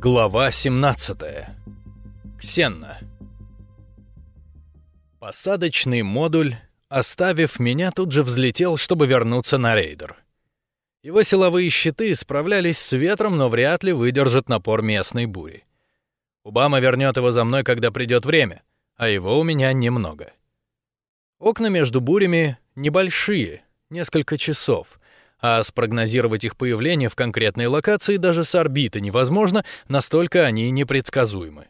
Глава 17. Ксенна. Посадочный модуль, оставив меня, тут же взлетел, чтобы вернуться на рейдер. Его силовые щиты справлялись с ветром, но вряд ли выдержат напор местной бури. Убама вернет его за мной, когда придет время, а его у меня немного. Окна между бурями небольшие, несколько часов, а спрогнозировать их появление в конкретной локации даже с орбиты невозможно, настолько они непредсказуемы.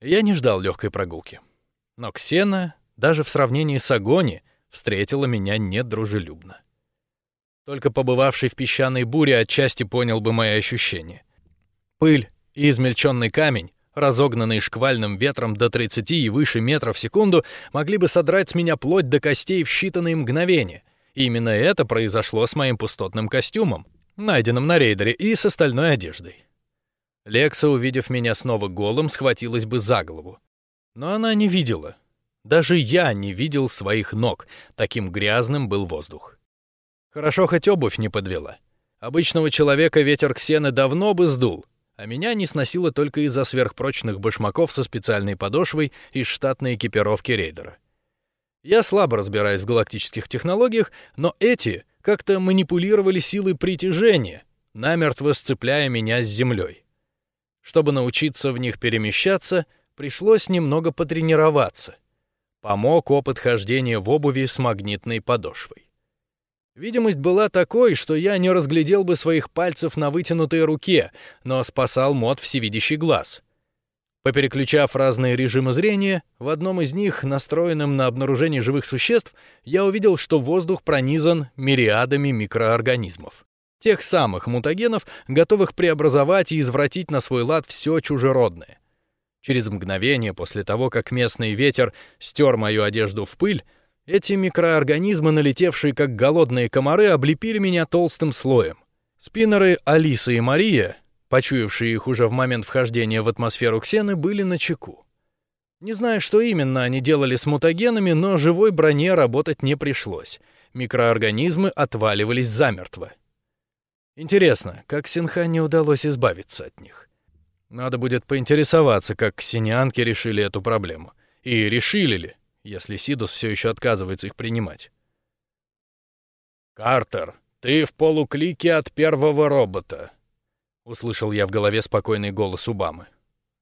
Я не ждал легкой прогулки. Но Ксена, даже в сравнении с Агони, встретила меня недружелюбно. Только побывавший в песчаной буре отчасти понял бы мои ощущения. Пыль и измельченный камень, разогнанные шквальным ветром до 30 и выше метров в секунду, могли бы содрать с меня плоть до костей в считанные мгновения — именно это произошло с моим пустотным костюмом, найденным на рейдере, и с остальной одеждой. Лекса, увидев меня снова голым, схватилась бы за голову. Но она не видела. Даже я не видел своих ног, таким грязным был воздух. Хорошо хоть обувь не подвела. Обычного человека ветер ксены давно бы сдул, а меня не сносило только из-за сверхпрочных башмаков со специальной подошвой и штатной экипировки рейдера. Я слабо разбираюсь в галактических технологиях, но эти как-то манипулировали силой притяжения, намертво сцепляя меня с Землей. Чтобы научиться в них перемещаться, пришлось немного потренироваться. Помог опыт хождения в обуви с магнитной подошвой. Видимость была такой, что я не разглядел бы своих пальцев на вытянутой руке, но спасал мод всевидящий глаз — Попереключав разные режимы зрения, в одном из них, настроенном на обнаружение живых существ, я увидел, что воздух пронизан мириадами микроорганизмов. Тех самых мутагенов, готовых преобразовать и извратить на свой лад все чужеродное. Через мгновение после того, как местный ветер стер мою одежду в пыль, эти микроорганизмы, налетевшие как голодные комары, облепили меня толстым слоем. Спиннеры Алиса и Мария почуявшие их уже в момент вхождения в атмосферу ксены, были на чеку. Не знаю, что именно они делали с мутагенами, но живой броне работать не пришлось. Микроорганизмы отваливались замертво. Интересно, как Синхане удалось избавиться от них? Надо будет поинтересоваться, как ксенианки решили эту проблему. И решили ли, если Сидус все еще отказывается их принимать. «Картер, ты в полуклике от первого робота», — услышал я в голове спокойный голос Убамы.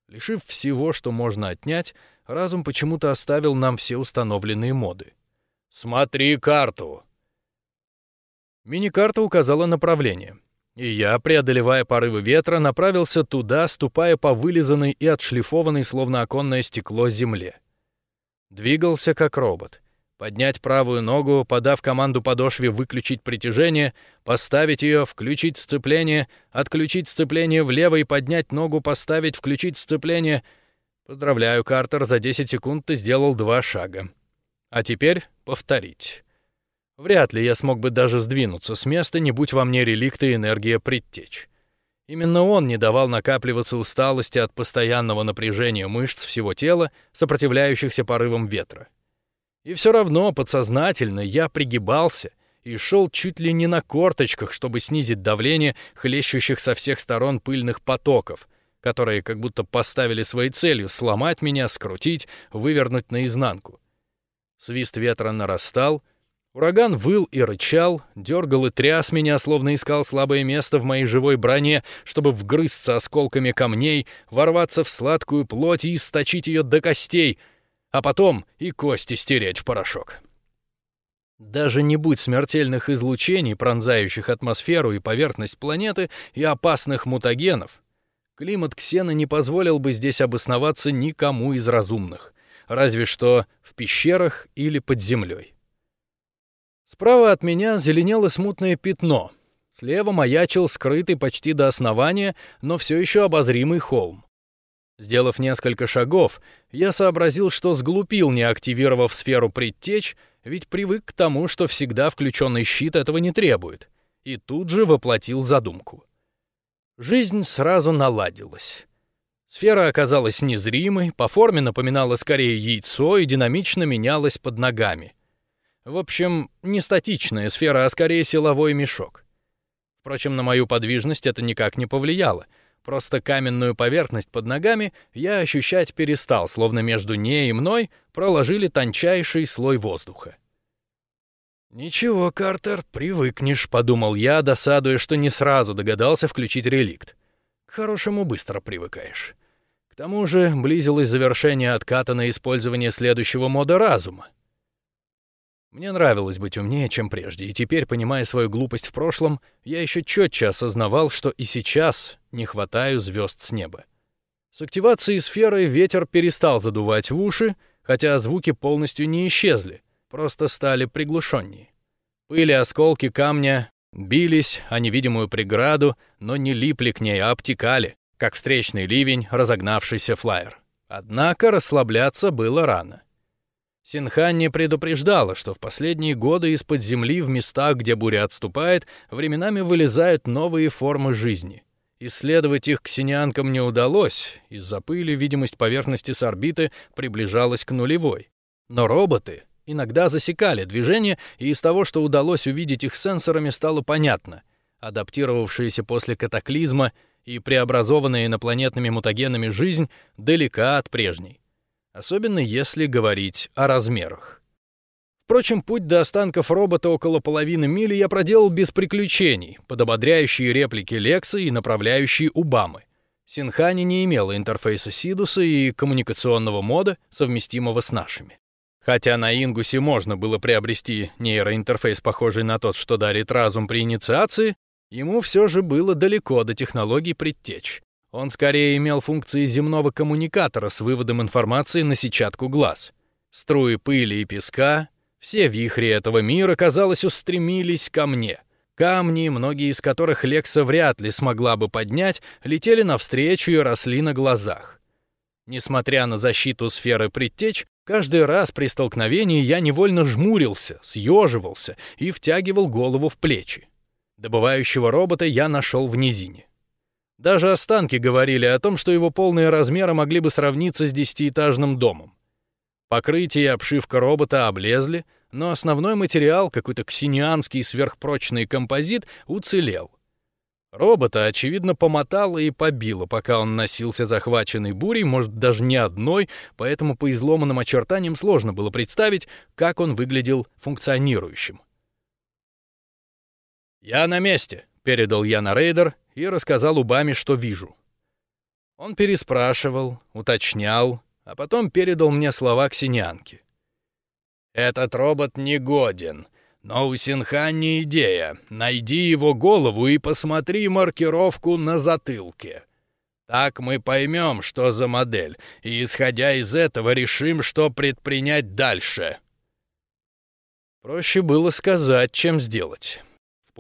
Лишив всего, что можно отнять, разум почему-то оставил нам все установленные моды. «Смотри карту!» Мини-карта указала направление, и я, преодолевая порывы ветра, направился туда, ступая по вылизанной и отшлифованной, словно оконное стекло, земле. Двигался как робот — Поднять правую ногу, подав команду подошве выключить притяжение, поставить ее, включить сцепление, отключить сцепление влево и поднять ногу, поставить, включить сцепление. Поздравляю, Картер, за 10 секунд ты сделал два шага. А теперь повторить. Вряд ли я смог бы даже сдвинуться с места, не будь во мне реликта и энергия предтеч. Именно он не давал накапливаться усталости от постоянного напряжения мышц всего тела, сопротивляющихся порывам ветра. И все равно подсознательно я пригибался и шел чуть ли не на корточках, чтобы снизить давление хлещущих со всех сторон пыльных потоков, которые как будто поставили своей целью сломать меня, скрутить, вывернуть наизнанку. Свист ветра нарастал, ураган выл и рычал, дергал и тряс меня, словно искал слабое место в моей живой броне, чтобы вгрызться осколками камней, ворваться в сладкую плоть и источить ее до костей — а потом и кости стереть в порошок. Даже не будь смертельных излучений, пронзающих атмосферу и поверхность планеты, и опасных мутагенов, климат Ксена не позволил бы здесь обосноваться никому из разумных, разве что в пещерах или под землей. Справа от меня зеленело смутное пятно. Слева маячил скрытый почти до основания, но все еще обозримый холм. Сделав несколько шагов, я сообразил, что сглупил, не активировав сферу предтеч, ведь привык к тому, что всегда включенный щит этого не требует, и тут же воплотил задумку. Жизнь сразу наладилась. Сфера оказалась незримой, по форме напоминала скорее яйцо и динамично менялась под ногами. В общем, не статичная сфера, а скорее силовой мешок. Впрочем, на мою подвижность это никак не повлияло — Просто каменную поверхность под ногами я ощущать перестал, словно между ней и мной проложили тончайший слой воздуха. «Ничего, Картер, привыкнешь», — подумал я, досадуя, что не сразу догадался включить реликт. К хорошему быстро привыкаешь. К тому же близилось завершение отката на использование следующего мода разума. Мне нравилось быть умнее, чем прежде, и теперь, понимая свою глупость в прошлом, я еще четче осознавал, что и сейчас не хватаю звезд с неба. С активацией сферы ветер перестал задувать в уши, хотя звуки полностью не исчезли, просто стали приглушеннее. Пыли осколки камня бились о невидимую преграду, но не липли к ней, а обтекали, как встречный ливень, разогнавшийся флайер. Однако расслабляться было рано. Синханни предупреждала, что в последние годы из-под земли в местах, где буря отступает, временами вылезают новые формы жизни. Исследовать их ксенианкам не удалось, из-за пыли видимость поверхности с орбиты приближалась к нулевой. Но роботы иногда засекали движение, и из того, что удалось увидеть их сенсорами, стало понятно. Адаптировавшаяся после катаклизма и преобразованная инопланетными мутагенами жизнь далека от прежней особенно если говорить о размерах. Впрочем, путь до останков робота около половины мили я проделал без приключений, под ободряющие реплики Лекса и направляющие Убамы. Синхани не имела интерфейса Сидуса и коммуникационного мода, совместимого с нашими. Хотя на Ингусе можно было приобрести нейроинтерфейс, похожий на тот, что дарит разум при инициации, ему все же было далеко до технологий предтеч. Он скорее имел функции земного коммуникатора с выводом информации на сетчатку глаз. Струи пыли и песка, все вихри этого мира, казалось, устремились ко мне. Камни, многие из которых Лекса вряд ли смогла бы поднять, летели навстречу и росли на глазах. Несмотря на защиту сферы предтеч, каждый раз при столкновении я невольно жмурился, съеживался и втягивал голову в плечи. Добывающего робота я нашел в низине. Даже останки говорили о том, что его полные размеры могли бы сравниться с десятиэтажным домом. Покрытие и обшивка робота облезли, но основной материал, какой-то ксенианский сверхпрочный композит, уцелел. Робота, очевидно, помотало и побило, пока он носился захваченной бурей, может, даже не одной, поэтому по изломанным очертаниям сложно было представить, как он выглядел функционирующим. «Я на месте», — передал я на рейдер и рассказал Убами, что вижу. Он переспрашивал, уточнял, а потом передал мне слова ксенянки. «Этот робот негоден, но у Синхани идея. Найди его голову и посмотри маркировку на затылке. Так мы поймем, что за модель, и, исходя из этого, решим, что предпринять дальше». Проще было сказать, чем сделать.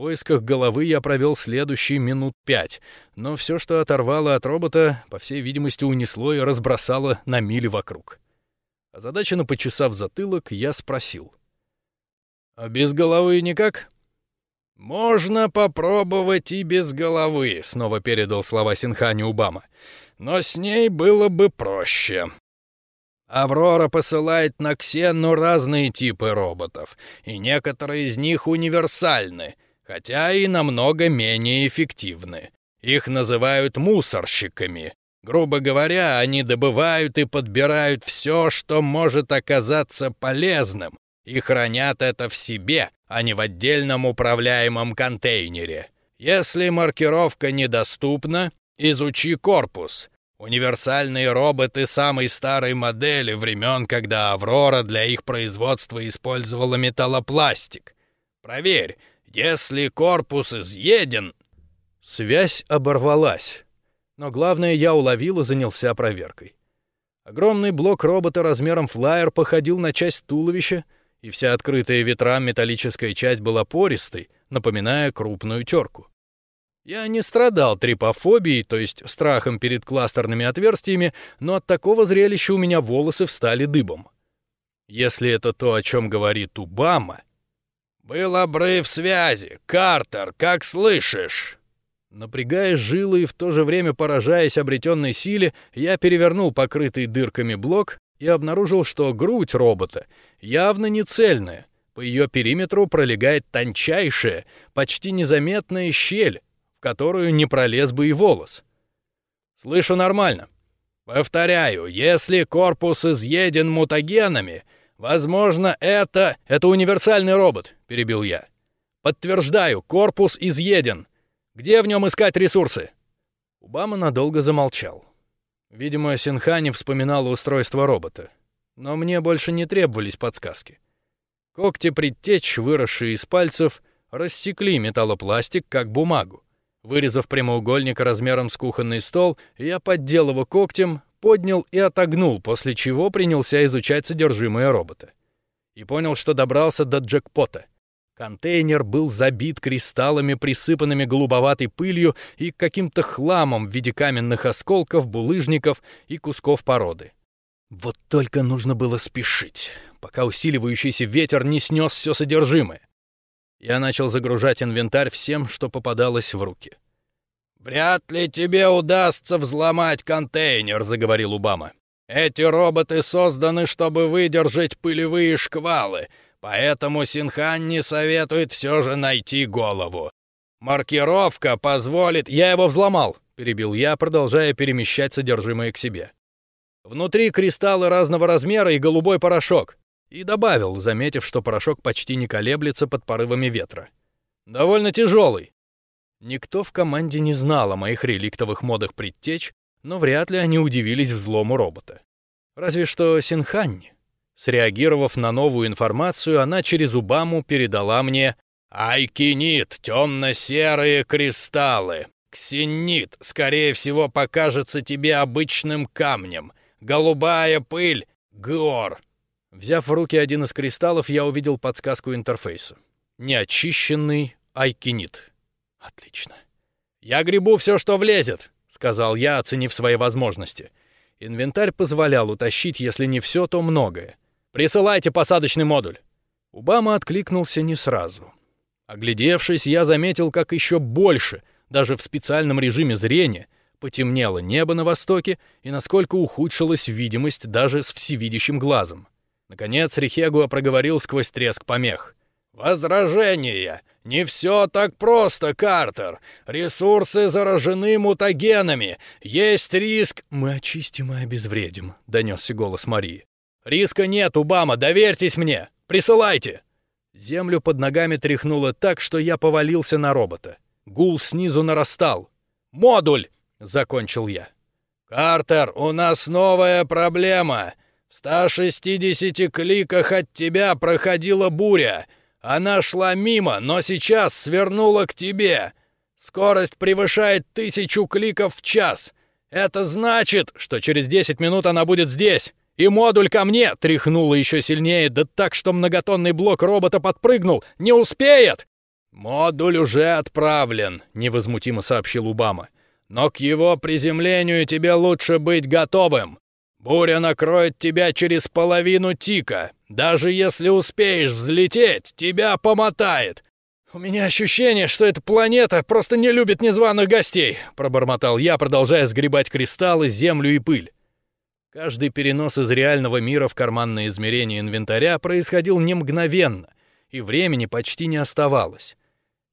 Поисках головы я провел следующие минут пять, но все, что оторвало от робота, по всей видимости, унесло и разбросало на мили вокруг. Озадаченно почесав затылок, я спросил. «А без головы никак?» «Можно попробовать и без головы», — снова передал слова Синхани Убама. «Но с ней было бы проще. Аврора посылает на Ксену разные типы роботов, и некоторые из них универсальны — хотя и намного менее эффективны. Их называют мусорщиками. Грубо говоря, они добывают и подбирают все, что может оказаться полезным, и хранят это в себе, а не в отдельном управляемом контейнере. Если маркировка недоступна, изучи корпус. Универсальные роботы самой старой модели времен, когда Аврора для их производства использовала металлопластик. Проверь, если корпус изъеден...» Связь оборвалась. Но главное, я уловил и занялся проверкой. Огромный блок робота размером флайер походил на часть туловища, и вся открытая ветрам металлическая часть была пористой, напоминая крупную терку. Я не страдал трипофобией, то есть страхом перед кластерными отверстиями, но от такого зрелища у меня волосы встали дыбом. Если это то, о чем говорит Убама, «Был обрыв связи. Картер, как слышишь?» Напрягая жилы и в то же время поражаясь обретенной силе, я перевернул покрытый дырками блок и обнаружил, что грудь робота явно не цельная. По ее периметру пролегает тончайшая, почти незаметная щель, в которую не пролез бы и волос. «Слышу нормально. Повторяю, если корпус изъеден мутагенами, возможно, это... Это универсальный робот», — перебил я. «Подтверждаю, корпус изъеден. Где в нем искать ресурсы?» Убама надолго замолчал. Видимо, Синхани вспоминала устройство робота. Но мне больше не требовались подсказки. Когти предтеч, выросшие из пальцев, рассекли металлопластик, как бумагу. Вырезав прямоугольник размером с кухонный стол, я поддел его когтем, поднял и отогнул, после чего принялся изучать содержимое робота. И понял, что добрался до джекпота. Контейнер был забит кристаллами, присыпанными голубоватой пылью и каким-то хламом в виде каменных осколков, булыжников и кусков породы. Вот только нужно было спешить, пока усиливающийся ветер не снес все содержимое. Я начал загружать инвентарь всем, что попадалось в руки. «Вряд ли тебе удастся взломать контейнер», — заговорил Убама. «Эти роботы созданы, чтобы выдержать пылевые шквалы, поэтому Синхан не советует все же найти голову. Маркировка позволит...» «Я его взломал», — перебил я, продолжая перемещать содержимое к себе. «Внутри кристаллы разного размера и голубой порошок. И добавил, заметив, что порошок почти не колеблется под порывами ветра. «Довольно тяжелый». Никто в команде не знал о моих реликтовых модах предтеч, но вряд ли они удивились взлому робота. Разве что Синханни. Среагировав на новую информацию, она через Убаму передала мне «Айкинит, темно-серые кристаллы. Ксенит, скорее всего, покажется тебе обычным камнем. Голубая пыль — гор. Взяв в руки один из кристаллов, я увидел подсказку интерфейса. Неочищенный айкинит. Отлично. «Я гребу все, что влезет», — сказал я, оценив свои возможности. Инвентарь позволял утащить, если не все, то многое. «Присылайте посадочный модуль». Убама откликнулся не сразу. Оглядевшись, я заметил, как еще больше, даже в специальном режиме зрения, потемнело небо на востоке и насколько ухудшилась видимость даже с всевидящим глазом. Наконец Рихегуа проговорил сквозь треск помех. «Возражение! Не все так просто, Картер! Ресурсы заражены мутагенами! Есть риск...» «Мы очистим и обезвредим», — донесся голос Марии. «Риска нет, Убама, доверьтесь мне! Присылайте!» Землю под ногами тряхнуло так, что я повалился на робота. Гул снизу нарастал. «Модуль!» — закончил я. «Картер, у нас новая проблема!» В 160 кликах от тебя проходила буря. Она шла мимо, но сейчас свернула к тебе. Скорость превышает тысячу кликов в час. Это значит, что через 10 минут она будет здесь. И модуль ко мне тряхнуло еще сильнее, да так, что многотонный блок робота подпрыгнул. Не успеет! Модуль уже отправлен, невозмутимо сообщил Убама. Но к его приземлению тебе лучше быть готовым. Буря накроет тебя через половину тика. Даже если успеешь взлететь, тебя помотает. У меня ощущение, что эта планета просто не любит незваных гостей, пробормотал я, продолжая сгребать кристаллы, землю и пыль. Каждый перенос из реального мира в карманное измерение инвентаря происходил не мгновенно, и времени почти не оставалось.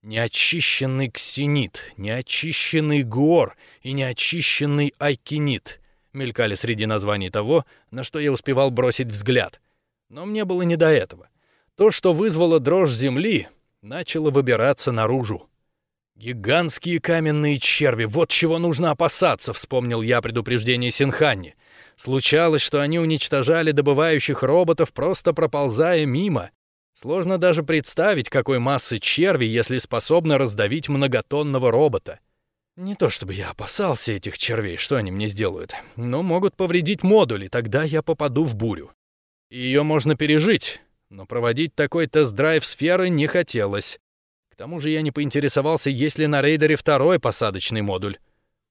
Неочищенный ксенит, неочищенный гор и неочищенный айкинит — мелькали среди названий того, на что я успевал бросить взгляд. Но мне было не до этого. То, что вызвало дрожь земли, начало выбираться наружу. «Гигантские каменные черви, вот чего нужно опасаться», — вспомнил я предупреждение Синханни. Случалось, что они уничтожали добывающих роботов, просто проползая мимо. Сложно даже представить, какой массы черви, если способны раздавить многотонного робота. Не то чтобы я опасался этих червей, что они мне сделают, но могут повредить модули, тогда я попаду в бурю. Ее можно пережить, но проводить такой тест-драйв сферы не хотелось. К тому же я не поинтересовался, есть ли на рейдере второй посадочный модуль.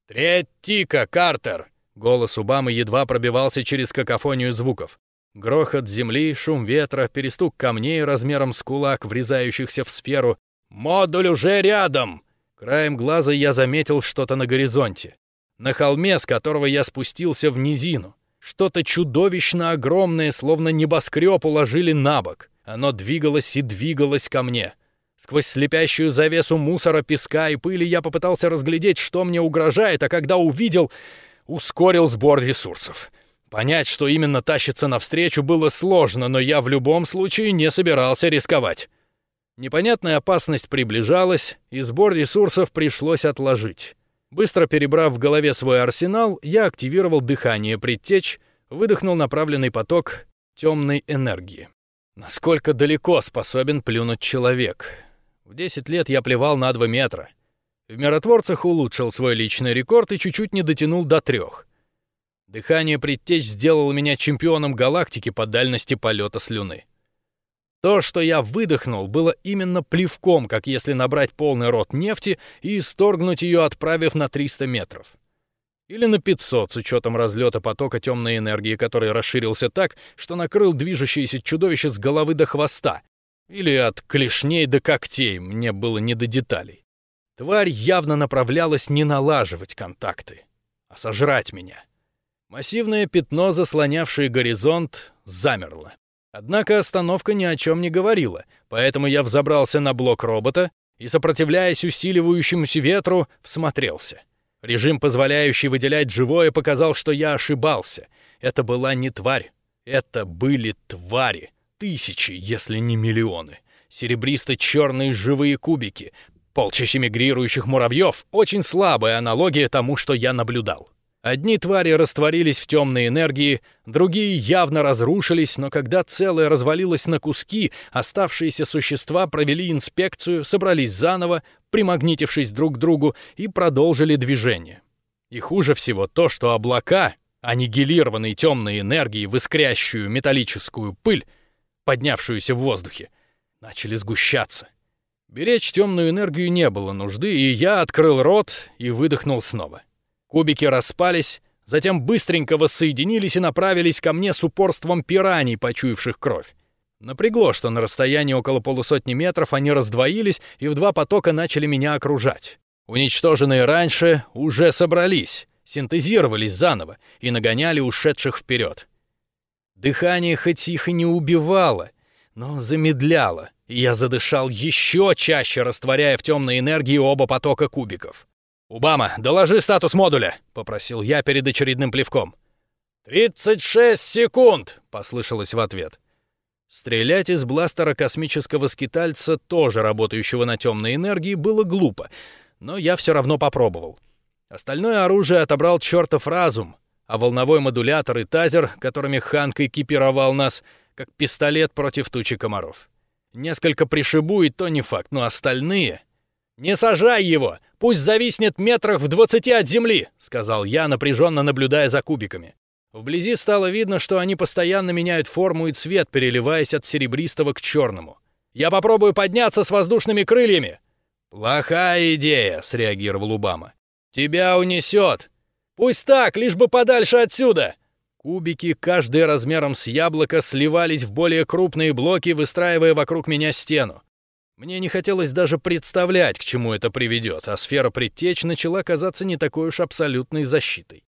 «Третьика, Картер!» Голос Убамы едва пробивался через какофонию звуков. Грохот земли, шум ветра, перестук камней размером с кулак, врезающихся в сферу. «Модуль уже рядом!» Краем глаза я заметил что-то на горизонте. На холме, с которого я спустился в низину. Что-то чудовищно огромное, словно небоскреб, уложили на бок. Оно двигалось и двигалось ко мне. Сквозь слепящую завесу мусора, песка и пыли я попытался разглядеть, что мне угрожает, а когда увидел... ускорил сбор ресурсов. Понять, что именно тащится навстречу, было сложно, но я в любом случае не собирался рисковать. Непонятная опасность приближалась, и сбор ресурсов пришлось отложить. Быстро перебрав в голове свой арсенал, я активировал дыхание предтеч, выдохнул направленный поток темной энергии. Насколько далеко способен плюнуть человек? В 10 лет я плевал на 2 метра. В миротворцах улучшил свой личный рекорд и чуть-чуть не дотянул до трех. Дыхание предтеч сделало меня чемпионом галактики по дальности полета слюны. То, что я выдохнул, было именно плевком, как если набрать полный рот нефти и исторгнуть ее, отправив на 300 метров. Или на 500, с учетом разлета потока темной энергии, который расширился так, что накрыл движущееся чудовище с головы до хвоста. Или от клешней до когтей, мне было не до деталей. Тварь явно направлялась не налаживать контакты, а сожрать меня. Массивное пятно, заслонявшее горизонт, замерло. Однако остановка ни о чем не говорила, поэтому я взобрался на блок робота и, сопротивляясь усиливающемуся ветру, всмотрелся. Режим, позволяющий выделять живое, показал, что я ошибался. Это была не тварь. Это были твари. Тысячи, если не миллионы. Серебристо-черные живые кубики, полчища мигрирующих муравьев — очень слабая аналогия тому, что я наблюдал. Одни твари растворились в темной энергии, другие явно разрушились, но когда целое развалилось на куски, оставшиеся существа провели инспекцию, собрались заново, примагнитившись друг к другу, и продолжили движение. И хуже всего то, что облака, аннигилированные темной энергией в искрящую металлическую пыль, поднявшуюся в воздухе, начали сгущаться. Беречь темную энергию не было нужды, и я открыл рот и выдохнул снова. Кубики распались, затем быстренько воссоединились и направились ко мне с упорством пираний, почуявших кровь. Напрягло, что на расстоянии около полусотни метров они раздвоились и в два потока начали меня окружать. Уничтоженные раньше уже собрались, синтезировались заново и нагоняли ушедших вперед. Дыхание хоть их и не убивало, но замедляло, и я задышал еще чаще, растворяя в темной энергии оба потока кубиков. «Убама, доложи статус модуля!» — попросил я перед очередным плевком. «Тридцать шесть секунд!» — послышалось в ответ. Стрелять из бластера космического скитальца, тоже работающего на темной энергии, было глупо, но я все равно попробовал. Остальное оружие отобрал чертов разум, а волновой модулятор и тазер, которыми Ханк экипировал нас, как пистолет против тучи комаров. Несколько пришибу, и то не факт, но остальные... «Не сажай его! Пусть зависнет метрах в двадцати от земли!» — сказал я, напряженно наблюдая за кубиками. Вблизи стало видно, что они постоянно меняют форму и цвет, переливаясь от серебристого к черному. «Я попробую подняться с воздушными крыльями!» «Плохая идея!» — среагировал Убама. «Тебя унесет! Пусть так, лишь бы подальше отсюда!» Кубики, каждый размером с яблоко, сливались в более крупные блоки, выстраивая вокруг меня стену. Мне не хотелось даже представлять, к чему это приведет, а сфера предтеч начала казаться не такой уж абсолютной защитой.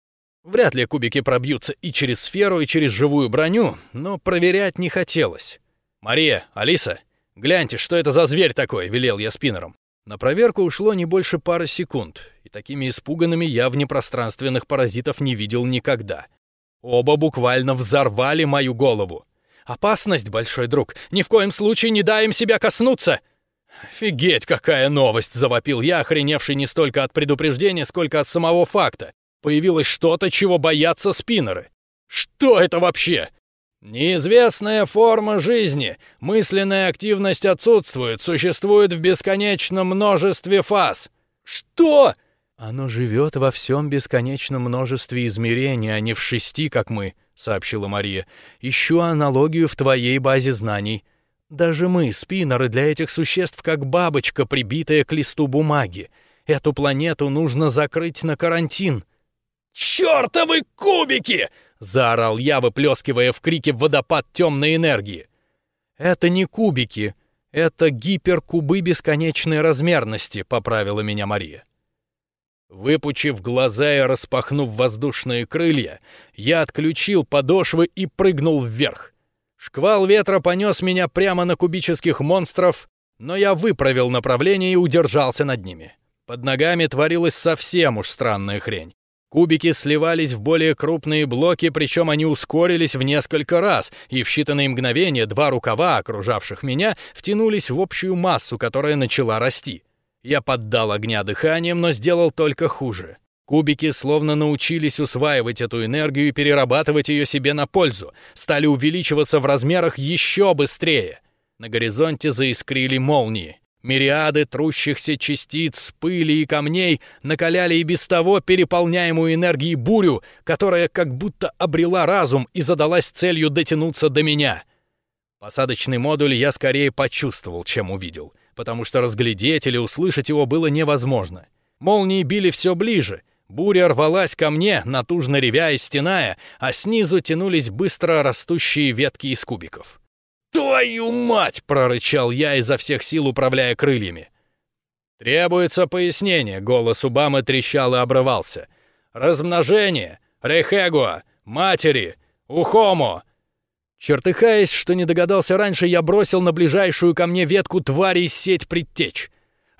Вряд ли кубики пробьются и через сферу, и через живую броню, но проверять не хотелось. «Мария, Алиса, гляньте, что это за зверь такой?» — велел я спиннером. На проверку ушло не больше пары секунд, и такими испуганными я внепространственных паразитов не видел никогда. Оба буквально взорвали мою голову. «Опасность, большой друг! Ни в коем случае не дай им себя коснуться!» «Офигеть, какая новость!» — завопил я, охреневший не столько от предупреждения, сколько от самого факта. Появилось что-то, чего боятся спиннеры. «Что это вообще?» «Неизвестная форма жизни. Мысленная активность отсутствует, существует в бесконечном множестве фаз». «Что?» «Оно живет во всем бесконечном множестве измерений, а не в шести, как мы», — сообщила Мария. «Ищу аналогию в твоей базе знаний. Даже мы, спиннеры, для этих существ как бабочка, прибитая к листу бумаги. Эту планету нужно закрыть на карантин». «Чёртовы кубики!» — заорал я, выплескивая в крике водопад темной энергии. «Это не кубики, это гиперкубы бесконечной размерности», — поправила меня Мария. Выпучив глаза и распахнув воздушные крылья, я отключил подошвы и прыгнул вверх. Шквал ветра понес меня прямо на кубических монстров, но я выправил направление и удержался над ними. Под ногами творилась совсем уж странная хрень. Кубики сливались в более крупные блоки, причем они ускорились в несколько раз, и в считанные мгновения два рукава, окружавших меня, втянулись в общую массу, которая начала расти. Я поддал огня дыханием, но сделал только хуже. Кубики словно научились усваивать эту энергию и перерабатывать ее себе на пользу, стали увеличиваться в размерах еще быстрее. На горизонте заискрили молнии. Мириады трущихся частиц, пыли и камней накаляли и без того переполняемую энергией бурю, которая как будто обрела разум и задалась целью дотянуться до меня. Посадочный модуль я скорее почувствовал, чем увидел, потому что разглядеть или услышать его было невозможно. Молнии били все ближе, буря рвалась ко мне, натужно ревя и стеная, а снизу тянулись быстро растущие ветки из кубиков. «Твою мать!» — прорычал я изо всех сил, управляя крыльями. «Требуется пояснение», — голос Убамы трещал и обрывался. «Размножение! Рехегуа! Матери! Ухомо!» Чертыхаясь, что не догадался раньше, я бросил на ближайшую ко мне ветку твари сеть предтеч.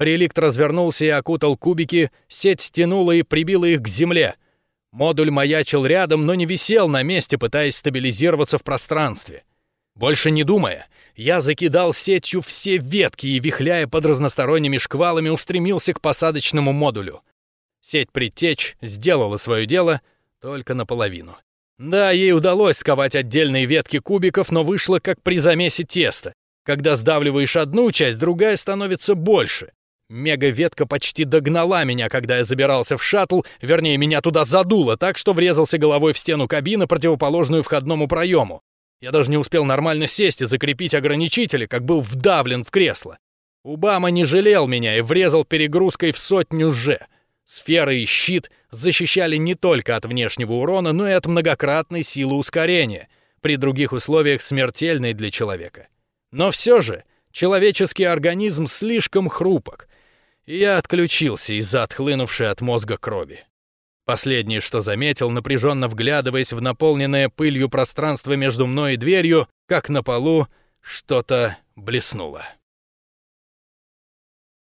Реликт развернулся и окутал кубики, сеть стянула и прибила их к земле. Модуль маячил рядом, но не висел на месте, пытаясь стабилизироваться в пространстве. Больше не думая, я закидал сетью все ветки и, вихляя под разносторонними шквалами, устремился к посадочному модулю. Сеть предтеч сделала свое дело только наполовину. Да, ей удалось сковать отдельные ветки кубиков, но вышло как при замесе теста. Когда сдавливаешь одну часть, другая становится больше. Мега-ветка почти догнала меня, когда я забирался в шаттл, вернее, меня туда задуло так, что врезался головой в стену кабины, противоположную входному проему. Я даже не успел нормально сесть и закрепить ограничители, как был вдавлен в кресло. Убама не жалел меня и врезал перегрузкой в сотню «Ж». Сферы и щит защищали не только от внешнего урона, но и от многократной силы ускорения, при других условиях смертельной для человека. Но все же человеческий организм слишком хрупок, и я отключился из-за отхлынувшей от мозга крови. Последнее, что заметил, напряженно вглядываясь в наполненное пылью пространство между мной и дверью, как на полу что-то блеснуло.